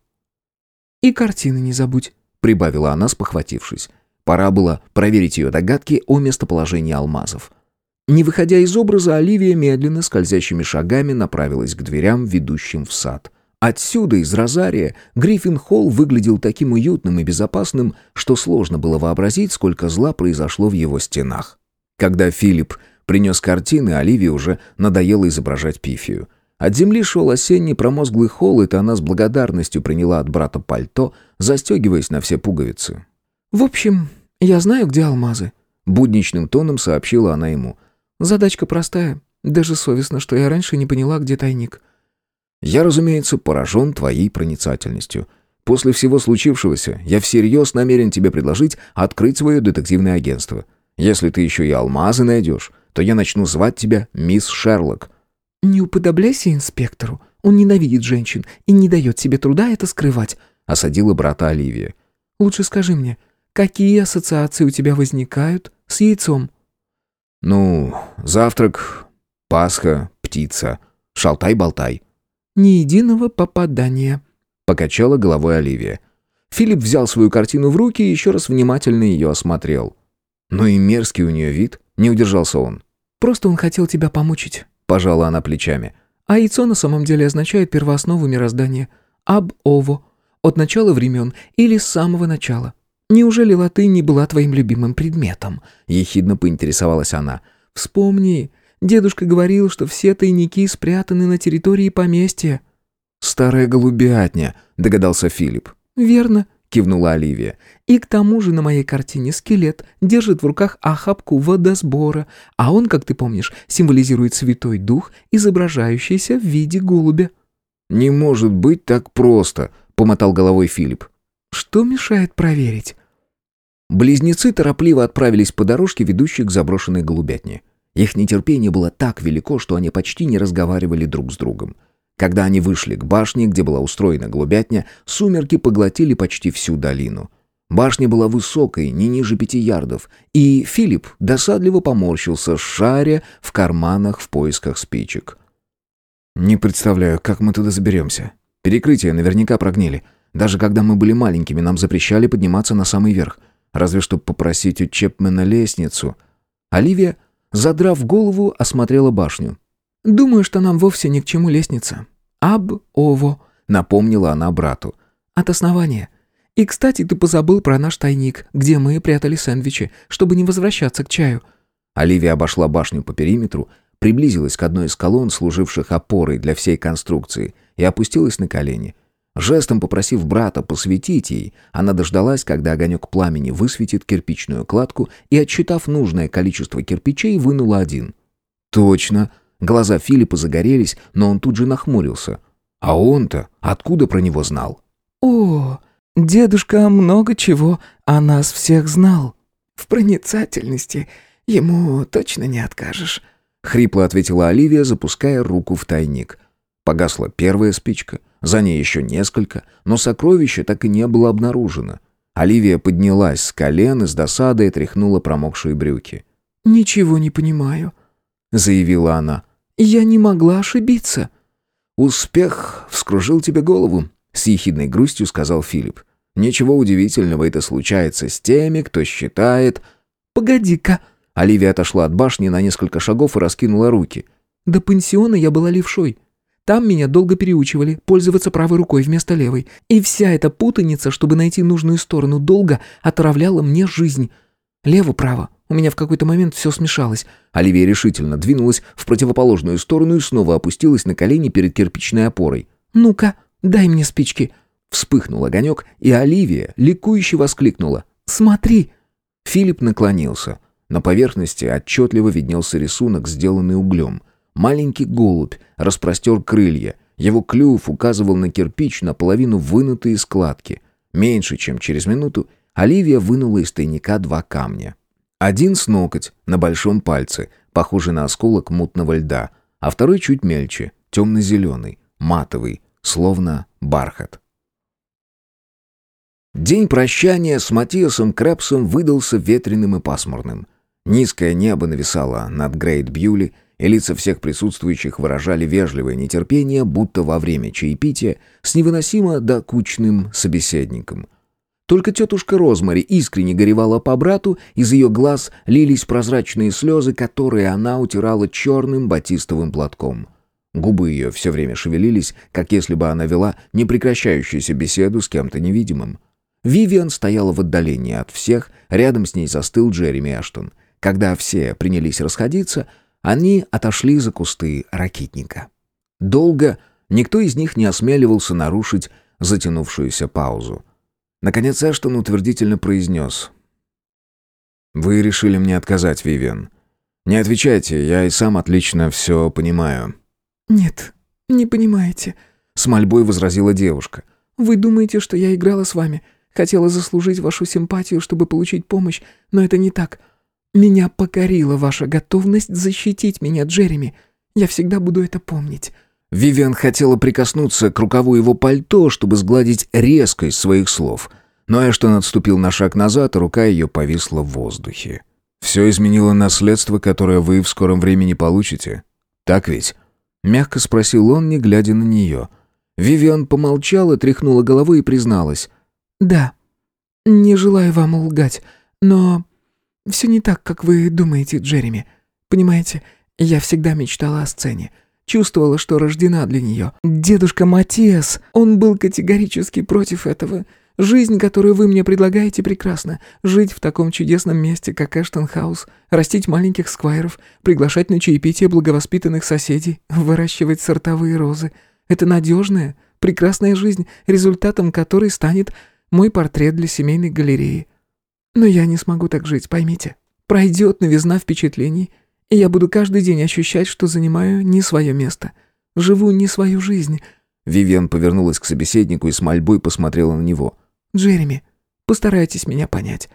«И картины не забудь», — прибавила она, спохватившись. Пора было проверить ее догадки о местоположении алмазов. Не выходя из образа, Оливия медленно, скользящими шагами направилась к дверям, ведущим в сад — Отсюда, из Розария, Гриффин-холл выглядел таким уютным и безопасным, что сложно было вообразить, сколько зла произошло в его стенах. Когда Филипп принес картины, Оливии уже надоело изображать пифию. От земли шел осенний промозглый холод, и она с благодарностью приняла от брата пальто, застегиваясь на все пуговицы. «В общем, я знаю, где алмазы», — будничным тоном сообщила она ему. «Задачка простая. Даже совестно, что я раньше не поняла, где тайник». Я, разумеется, поражен твоей проницательностью. После всего случившегося я всерьез намерен тебе предложить открыть свое детективное агентство. Если ты еще и алмазы найдешь, то я начну звать тебя мисс Шерлок». «Не уподобляйся инспектору. Он ненавидит женщин и не дает себе труда это скрывать», — осадила брата Оливия. «Лучше скажи мне, какие ассоциации у тебя возникают с яйцом?» «Ну, завтрак, Пасха, птица, шалтай-болтай». Ни единого попадания», — покачала головой Оливия. Филипп взял свою картину в руки и еще раз внимательно ее осмотрел. «Ну и мерзкий у нее вид», — не удержался он. «Просто он хотел тебя помучить», — пожала она плечами. «А яйцо на самом деле означает первооснову мироздания. Аб-ово. От начала времен или с самого начала. Неужели латынь не была твоим любимым предметом?» — ехидно поинтересовалась она. «Вспомни, Дедушка говорил, что все тайники спрятаны на территории поместья». «Старая голубятня», — догадался Филипп. «Верно», — кивнула Оливия. «И к тому же на моей картине скелет держит в руках охапку водосбора, а он, как ты помнишь, символизирует Святой Дух, изображающийся в виде голубя». «Не может быть так просто», — помотал головой Филипп. «Что мешает проверить?» Близнецы торопливо отправились по дорожке, ведущей к заброшенной голубятне. Их нетерпение было так велико, что они почти не разговаривали друг с другом. Когда они вышли к башне, где была устроена голубятня, сумерки поглотили почти всю долину. Башня была высокой, не ниже пяти ярдов, и Филипп досадливо поморщился, шаря в карманах в поисках спичек. «Не представляю, как мы туда заберемся. Перекрытия наверняка прогнили. Даже когда мы были маленькими, нам запрещали подниматься на самый верх. Разве что попросить у Чепмена лестницу». Оливия, задрав голову, осмотрела башню. «Думаю, что нам вовсе ни к чему лестница. Аб-ово», — напомнила она брату. «От основания. И, кстати, ты позабыл про наш тайник, где мы прятали сэндвичи, чтобы не возвращаться к чаю». Оливия обошла башню по периметру, приблизилась к одной из колонн, служивших опорой для всей конструкции, и опустилась на колени. Жестом попросив брата посветить ей, она дождалась, когда огонек пламени высветит кирпичную кладку и, отсчитав нужное количество кирпичей, вынула один. «Точно!» Глаза Филиппа загорелись, но он тут же нахмурился. А он-то откуда про него знал? «О, дедушка много чего о нас всех знал. В проницательности ему точно не откажешь», — хрипло ответила Оливия, запуская руку в тайник. Погасла первая спичка, за ней еще несколько, но сокровища так и не было обнаружено. Оливия поднялась с колен и с досадой тряхнула промокшие брюки. «Ничего не понимаю», — заявила она. Я не могла ошибиться». «Успех вскружил тебе голову», — с ехидной грустью сказал Филипп. «Ничего удивительного, это случается с теми, кто считает...» «Погоди-ка!» Оливия отошла от башни на несколько шагов и раскинула руки. «До пансиона я была левшой. Там меня долго переучивали пользоваться правой рукой вместо левой. И вся эта путаница, чтобы найти нужную сторону долго, отравляла мне жизнь. Лево-право, у меня в какой-то момент все смешалось. Оливия решительно двинулась в противоположную сторону и снова опустилась на колени перед кирпичной опорой. «Ну-ка, дай мне спички». Вспыхнул огонек, и Оливия ликующе воскликнула. «Смотри!» Филипп наклонился. На поверхности отчетливо виднелся рисунок, сделанный углем. Маленький голубь распростер крылья. Его клюв указывал на кирпич, наполовину вынутые складки. Меньше чем через минуту Оливия вынула из тайника два камня. Один с ноготь на большом пальце, похожий на осколок мутного льда, а второй чуть мельче, темно-зеленый, матовый, словно бархат. День прощания с Матиасом Крэпсом выдался ветреным и пасмурным. Низкое небо нависало над Грейт Бьюли, и лица всех присутствующих выражали вежливое нетерпение, будто во время чаепития с невыносимо докучным собеседником. Только тетушка Розмари искренне горевала по брату, из ее глаз лились прозрачные слезы, которые она утирала черным батистовым платком. Губы ее все время шевелились, как если бы она вела непрекращающуюся беседу с кем-то невидимым. Вивиан стояла в отдалении от всех, рядом с ней застыл Джереми Эштон. Когда все принялись расходиться, они отошли за кусты ракитника. Долго никто из них не осмеливался нарушить затянувшуюся паузу. Наконец Эштон утвердительно произнес. «Вы решили мне отказать, Вивиан. Не отвечайте, я и сам отлично все понимаю». «Нет, не понимаете», — с мольбой возразила девушка. «Вы думаете, что я играла с вами, хотела заслужить вашу симпатию, чтобы получить помощь, но это не так. Меня покорила ваша готовность защитить меня, Джереми. Я всегда буду это помнить». Вивиан хотела прикоснуться к рукаву его пальто, чтобы сгладить резкость своих слов. Но Эштон отступил на шаг назад, рука ее повисла в воздухе. «Все изменило наследство, которое вы в скором времени получите. Так ведь?» Мягко спросил он, не глядя на нее. Вивиан помолчала, тряхнула головой и призналась. «Да, не желаю вам лгать, но все не так, как вы думаете, Джереми. Понимаете, я всегда мечтала о сцене. Чувствовала, что рождена для нее. Дедушка Матиас, он был категорически против этого. Жизнь, которую вы мне предлагаете, прекрасна. Жить в таком чудесном месте, как Эштон-хаус, растить маленьких сквайров, приглашать на чаепитие благовоспитанных соседей, выращивать сортовые розы. Это надежная, прекрасная жизнь, результатом которой станет мой портрет для семейной галереи. Но я не смогу так жить, поймите. Пройдет новизна впечатлений — и я буду каждый день ощущать, что занимаю не свое место. Живу не свою жизнь». Вивиан повернулась к собеседнику и с мольбой посмотрела на него. «Джереми, постарайтесь меня понять.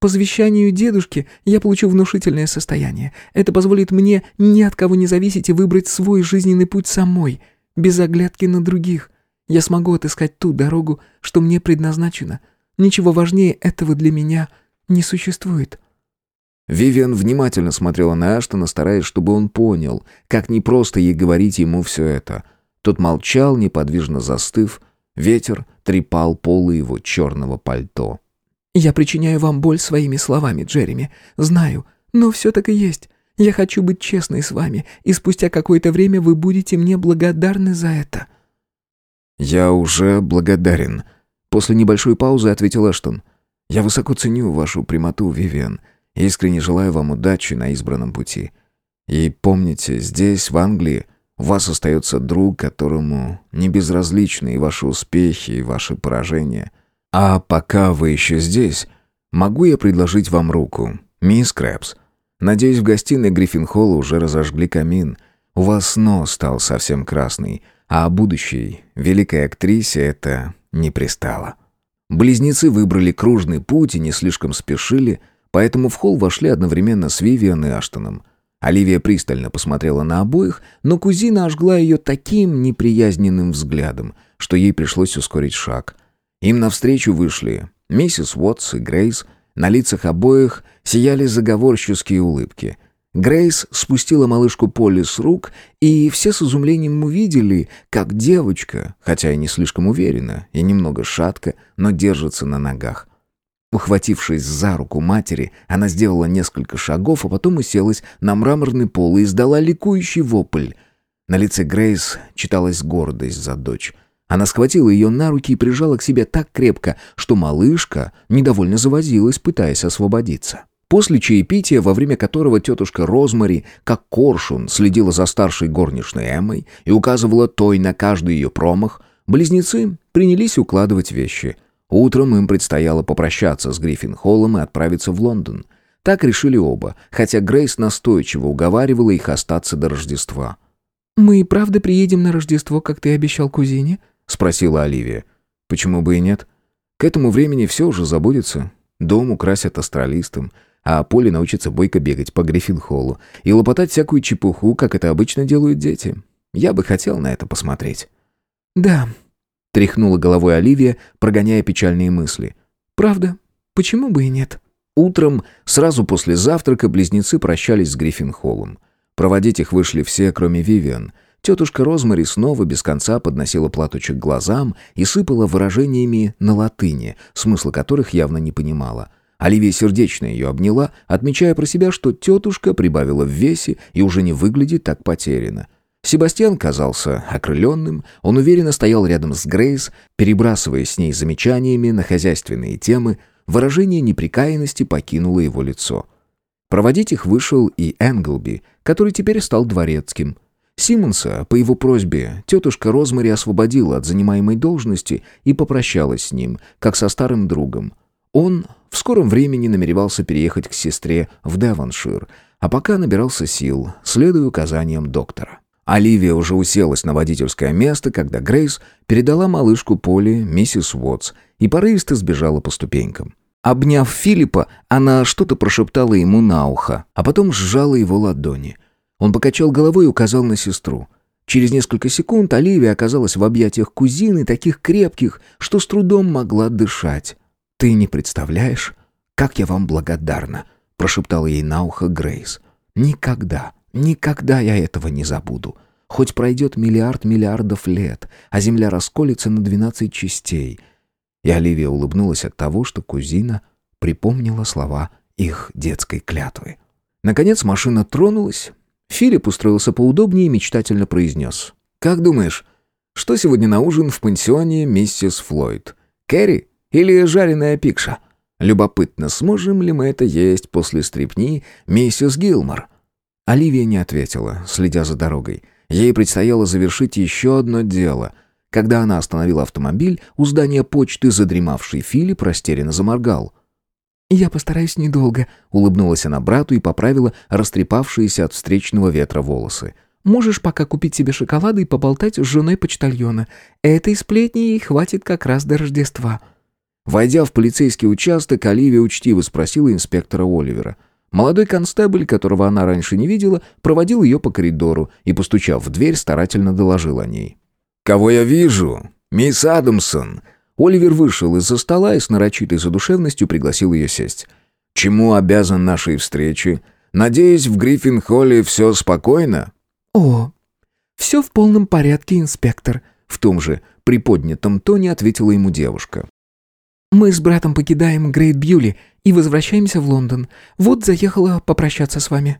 По завещанию дедушки я получу внушительное состояние. Это позволит мне ни от кого не зависеть и выбрать свой жизненный путь самой, без оглядки на других. Я смогу отыскать ту дорогу, что мне предназначена. Ничего важнее этого для меня не существует». Вивиан внимательно смотрела на Аштона, стараясь, чтобы он понял, как непросто ей говорить ему все это. Тот молчал, неподвижно застыв. Ветер трепал полы его черного пальто. «Я причиняю вам боль своими словами, Джереми. Знаю, но все так и есть. Я хочу быть честной с вами, и спустя какое-то время вы будете мне благодарны за это». «Я уже благодарен», — после небольшой паузы ответил Эштон. «Я высоко ценю вашу прямоту, Вивиан. Искренне желаю вам удачи на избранном пути. И помните, здесь, в Англии, у вас остается друг, которому не безразличны и ваши успехи, и ваши поражения». А пока вы еще здесь, могу я предложить вам руку, мисс Крэпс? Надеюсь, в гостиной Гриффин-холла уже разожгли камин. У вас нос стал совсем красный, а о будущей великой актрисе это не пристало. Близнецы выбрали кружный путь и не слишком спешили, поэтому в холл вошли одновременно с Вивиан и Аштоном. Оливия пристально посмотрела на обоих, но кузина ожгла ее таким неприязненным взглядом, что ей пришлось ускорить шаг – им навстречу вышли миссис Уотс и Грейс. На лицах обоих сияли заговорческие улыбки. Грейс спустила малышку Полли с рук, и все с изумлением увидели, как девочка, хотя и не слишком уверена, и немного шатко, но держится на ногах. Ухватившись за руку матери, она сделала несколько шагов, а потом уселась на мраморный пол и издала ликующий вопль. На лице Грейс читалась гордость за дочь. Она схватила ее на руки и прижала к себе так крепко, что малышка недовольно завозилась, пытаясь освободиться. После чаепития, во время которого тетушка Розмари, как коршун, следила за старшей горничной Эммой и указывала той на каждый ее промах, близнецы принялись укладывать вещи. Утром им предстояло попрощаться с Гриффин-Холлом и отправиться в Лондон. Так решили оба, хотя Грейс настойчиво уговаривала их остаться до Рождества. «Мы и правда приедем на Рождество, как ты обещал кузине?» — спросила Оливия. «Почему бы и нет? К этому времени все уже забудется. Дом украсят астралистом, а Поле научится бойко бегать по Гриффин-холлу и лопотать всякую чепуху, как это обычно делают дети. Я бы хотел на это посмотреть». «Да», — тряхнула головой Оливия, прогоняя печальные мысли. «Правда? Почему бы и нет?» Утром, сразу после завтрака, близнецы прощались с Гриффин-холлом. Проводить их вышли все, кроме Вивиан, Тетушка Розмари снова без конца подносила платочек глазам и сыпала выражениями на латыни, смысла которых явно не понимала. Оливия сердечно ее обняла, отмечая про себя, что тетушка прибавила в весе и уже не выглядит так потеряно. Себастьян казался окрыленным, он уверенно стоял рядом с Грейс, перебрасывая с ней замечаниями на хозяйственные темы, выражение неприкаянности покинуло его лицо. Проводить их вышел и Энглби, который теперь стал дворецким. Симмонса, по его просьбе, тетушка Розмари освободила от занимаемой должности и попрощалась с ним, как со старым другом. Он в скором времени намеревался переехать к сестре в Девоншир, а пока набирался сил, следуя указаниям доктора. Оливия уже уселась на водительское место, когда Грейс передала малышку Поле миссис Уотс и порывисто сбежала по ступенькам. Обняв Филиппа, она что-то прошептала ему на ухо, а потом сжала его ладони. Он покачал головой и указал на сестру. Через несколько секунд Оливия оказалась в объятиях кузины, таких крепких, что с трудом могла дышать. «Ты не представляешь, как я вам благодарна», — прошептала ей на ухо Грейс. «Никогда, никогда я этого не забуду. Хоть пройдет миллиард миллиардов лет, а Земля расколется на двенадцать частей». И Оливия улыбнулась от того, что кузина припомнила слова их детской клятвы. Наконец машина тронулась, Филипп устроился поудобнее и мечтательно произнес. «Как думаешь, что сегодня на ужин в пансионе миссис Флойд? Кэрри или жареная пикша? Любопытно, сможем ли мы это есть после стрипни миссис Гилмор?» Оливия не ответила, следя за дорогой. Ей предстояло завершить еще одно дело. Когда она остановила автомобиль, у здания почты задремавший Филипп растерянно заморгал. «Я постараюсь недолго», — улыбнулась она брату и поправила растрепавшиеся от встречного ветра волосы. «Можешь пока купить себе шоколада и поболтать с женой почтальона. Этой сплетни ей хватит как раз до Рождества». Войдя в полицейский участок, Оливия учтиво спросила инспектора Оливера. Молодой констебль, которого она раньше не видела, проводил ее по коридору и, постучав в дверь, старательно доложил о ней. «Кого я вижу? Мисс Адамсон!» Оливер вышел из-за стола и с нарочитой задушевностью пригласил ее сесть. «Чему обязан нашей встрече? Надеюсь, в Гриффин-холле все спокойно?» «О, все в полном порядке, инспектор», — в том же приподнятом тоне ответила ему девушка. «Мы с братом покидаем Грейт Бьюли и возвращаемся в Лондон. Вот заехала попрощаться с вами».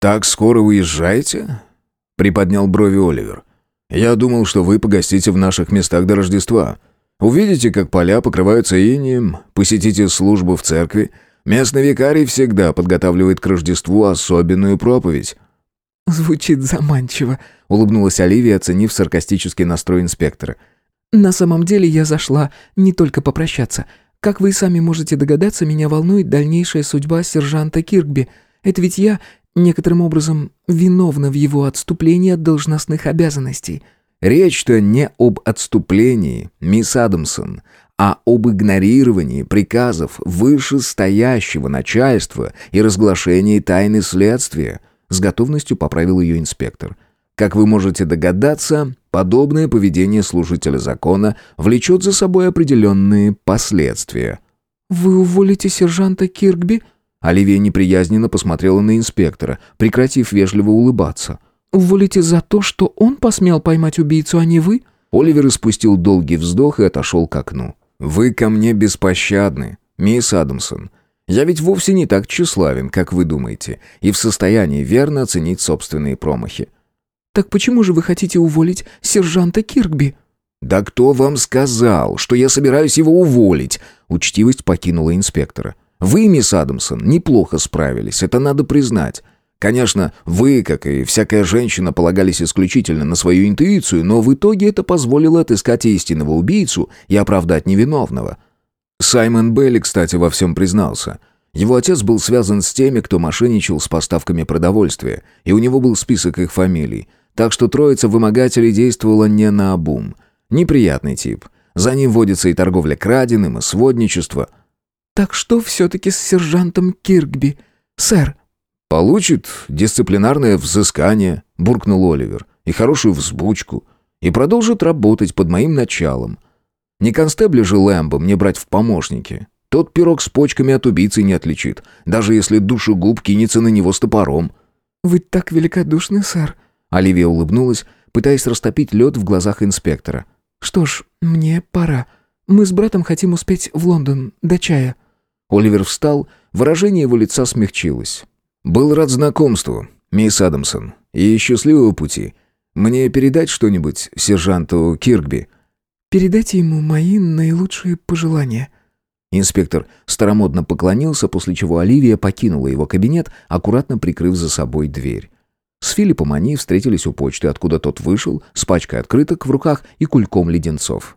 «Так скоро уезжаете?» — приподнял брови Оливер. «Я думал, что вы погостите в наших местах до Рождества. Увидите, как поля покрываются инием, посетите службу в церкви. Местный викарий всегда подготавливает к Рождеству особенную проповедь». «Звучит заманчиво», — улыбнулась Оливия, оценив саркастический настрой инспектора. «На самом деле я зашла не только попрощаться. Как вы и сами можете догадаться, меня волнует дальнейшая судьба сержанта Киркби. Это ведь я, некоторым образом, виновна в его отступлении от должностных обязанностей». Речь-то не об отступлении, мисс Адамсон, а об игнорировании приказов вышестоящего начальства и разглашении тайны следствия, с готовностью поправил ее инспектор. Как вы можете догадаться, подобное поведение служителя закона влечет за собой определенные последствия. «Вы уволите сержанта Киркби?» Оливия неприязненно посмотрела на инспектора, прекратив вежливо улыбаться – «Уволите за то, что он посмел поймать убийцу, а не вы?» Оливер испустил долгий вздох и отошел к окну. «Вы ко мне беспощадны, мисс Адамсон. Я ведь вовсе не так тщеславен, как вы думаете, и в состоянии верно оценить собственные промахи». «Так почему же вы хотите уволить сержанта Киркби?» «Да кто вам сказал, что я собираюсь его уволить?» Учтивость покинула инспектора. «Вы, мисс Адамсон, неплохо справились, это надо признать. Конечно, вы, как и всякая женщина, полагались исключительно на свою интуицию, но в итоге это позволило отыскать истинного убийцу и оправдать невиновного. Саймон Белли, кстати, во всем признался. Его отец был связан с теми, кто мошенничал с поставками продовольствия, и у него был список их фамилий. Так что троица вымогателей действовала не на обум. Неприятный тип. За ним водится и торговля краденым, и сводничество. «Так что все-таки с сержантом Киркби, сэр?» «Получит дисциплинарное взыскание», — буркнул Оливер, «и хорошую взбучку, и продолжит работать под моим началом. Не констебля же Лэмбо мне брать в помощники. Тот пирог с почками от убийцы не отличит, даже если душегуб кинется на него с топором». «Вы так великодушны, сэр», — Оливия улыбнулась, пытаясь растопить лед в глазах инспектора. «Что ж, мне пора. Мы с братом хотим успеть в Лондон до чая». Оливер встал, выражение его лица смягчилось. «Был рад знакомству, мисс Адамсон, и счастливого пути. Мне передать что-нибудь сержанту Киркби?» «Передайте ему мои наилучшие пожелания». Инспектор старомодно поклонился, после чего Оливия покинула его кабинет, аккуратно прикрыв за собой дверь. С Филиппом они встретились у почты, откуда тот вышел, с пачкой открыток в руках и кульком леденцов.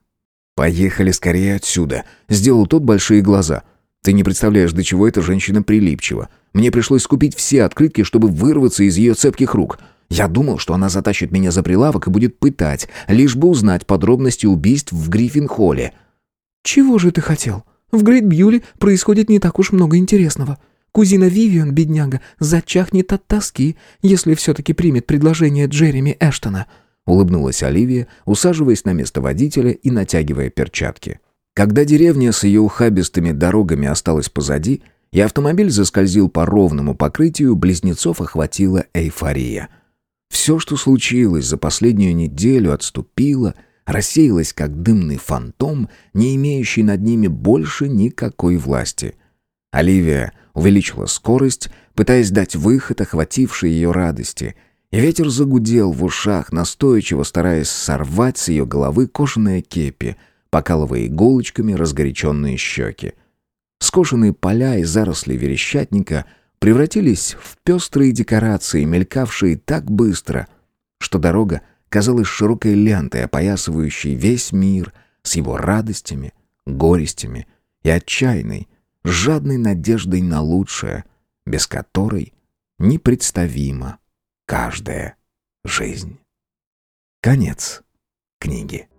«Поехали скорее отсюда», — сделал тот большие глаза. «Ты не представляешь, до чего эта женщина прилипчива. Мне пришлось скупить все открытки, чтобы вырваться из ее цепких рук. Я думал, что она затащит меня за прилавок и будет пытать, лишь бы узнать подробности убийств в Гриффин-холле. «Чего же ты хотел? В Грейт Бьюли происходит не так уж много интересного. Кузина Вивиан, бедняга, зачахнет от тоски, если все-таки примет предложение Джереми Эштона», — улыбнулась Оливия, усаживаясь на место водителя и натягивая перчатки. Когда деревня с ее ухабистыми дорогами осталась позади, и автомобиль заскользил по ровному покрытию, близнецов охватила эйфория. Все, что случилось за последнюю неделю, отступило, рассеялось как дымный фантом, не имеющий над ними больше никакой власти. Оливия увеличила скорость, пытаясь дать выход охватившей ее радости, и ветер загудел в ушах, настойчиво стараясь сорвать с ее головы кожаные кепи, покалывая иголочками разгоряченные щеки. Скошенные поля и заросли верещатника превратились в пестрые декорации, мелькавшие так быстро, что дорога казалась широкой лентой, опоясывающей весь мир с его радостями, горестями и отчаянной, жадной надеждой на лучшее, без которой непредставима каждая жизнь. Конец книги.